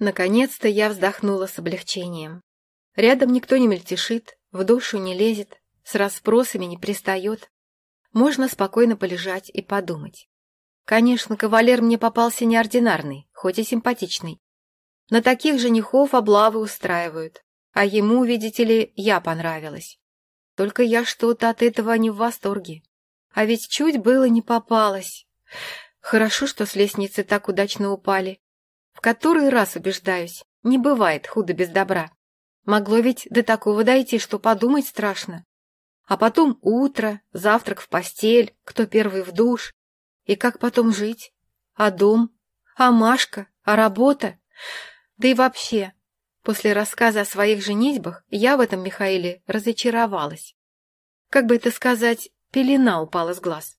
Наконец-то я вздохнула с облегчением. Рядом никто не мельтешит, в душу не лезет, с расспросами не пристает. Можно спокойно полежать и подумать. Конечно, кавалер мне попался неординарный, хоть и симпатичный. На таких женихов облавы устраивают, а ему, видите ли, я понравилась. Только я что-то от этого не в восторге. А ведь чуть было не попалась. Хорошо, что с лестницы так удачно упали. Который раз убеждаюсь, не бывает худо без добра. Могло ведь до такого дойти, что подумать страшно. А потом утро, завтрак в постель, кто первый в душ. И как потом жить? А дом? А Машка? А работа? Да и вообще, после рассказа о своих женитьбах я в этом Михаиле разочаровалась. Как бы это сказать, пелена упала с глаз.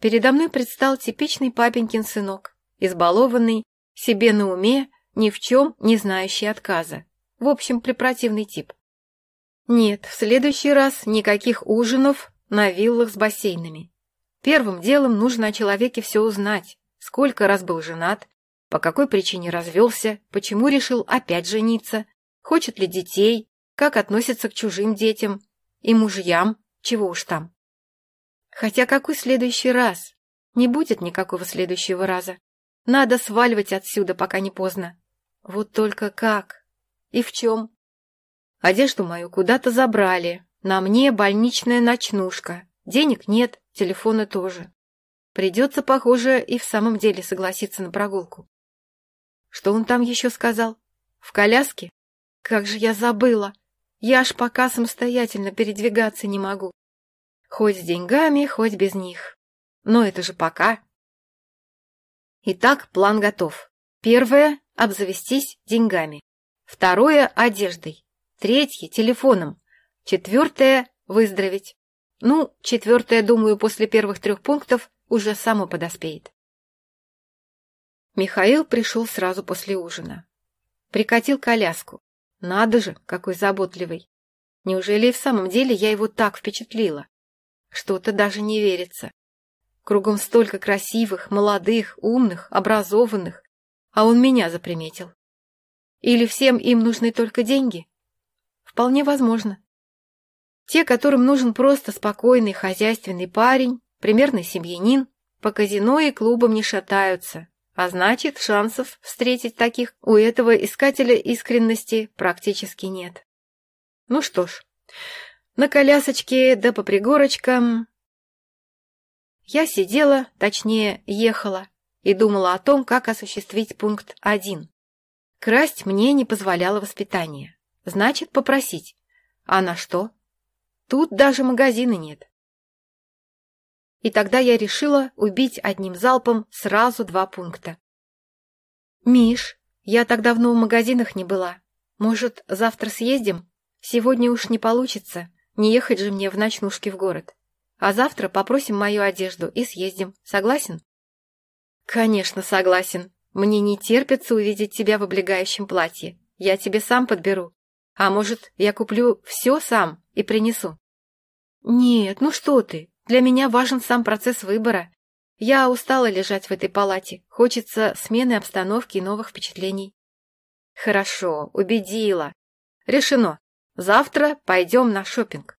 Передо мной предстал типичный папенькин сынок, избалованный, себе на уме, ни в чем не знающий отказа. В общем, препротивный тип. Нет, в следующий раз никаких ужинов на виллах с бассейнами. Первым делом нужно о человеке все узнать. Сколько раз был женат, по какой причине развелся, почему решил опять жениться, хочет ли детей, как относится к чужим детям и мужьям, чего уж там. Хотя какой следующий раз? Не будет никакого следующего раза. Надо сваливать отсюда, пока не поздно. Вот только как? И в чем? Одежду мою куда-то забрали. На мне больничная ночнушка. Денег нет, телефона тоже. Придется, похоже, и в самом деле согласиться на прогулку. Что он там еще сказал? В коляске? Как же я забыла! Я аж пока самостоятельно передвигаться не могу. Хоть с деньгами, хоть без них. Но это же пока. Итак, план готов. Первое – обзавестись деньгами. Второе – одеждой. Третье – телефоном. Четвертое – выздороветь. Ну, четвертое, думаю, после первых трех пунктов уже само подоспеет. Михаил пришел сразу после ужина. Прикатил коляску. Надо же, какой заботливый. Неужели и в самом деле я его так впечатлила? Что-то даже не верится. Кругом столько красивых, молодых, умных, образованных, а он меня заприметил. Или всем им нужны только деньги? Вполне возможно. Те, которым нужен просто спокойный хозяйственный парень, примерный семьянин, по казино и клубам не шатаются, а значит, шансов встретить таких у этого искателя искренности практически нет. Ну что ж, на колясочке да по пригорочкам. Я сидела, точнее, ехала, и думала о том, как осуществить пункт один. Красть мне не позволяло воспитание. Значит, попросить. А на что? Тут даже магазина нет. И тогда я решила убить одним залпом сразу два пункта. «Миш, я так давно в магазинах не была. Может, завтра съездим? Сегодня уж не получится. Не ехать же мне в ночнушке в город. А завтра попросим мою одежду и съездим. Согласен? Конечно, согласен. Мне не терпится увидеть тебя в облегающем платье. Я тебе сам подберу. А может, я куплю все сам и принесу? Нет, ну что ты. Для меня важен сам процесс выбора. Я устала лежать в этой палате. Хочется смены обстановки и новых впечатлений. Хорошо, убедила. Решено. Завтра пойдем на шопинг.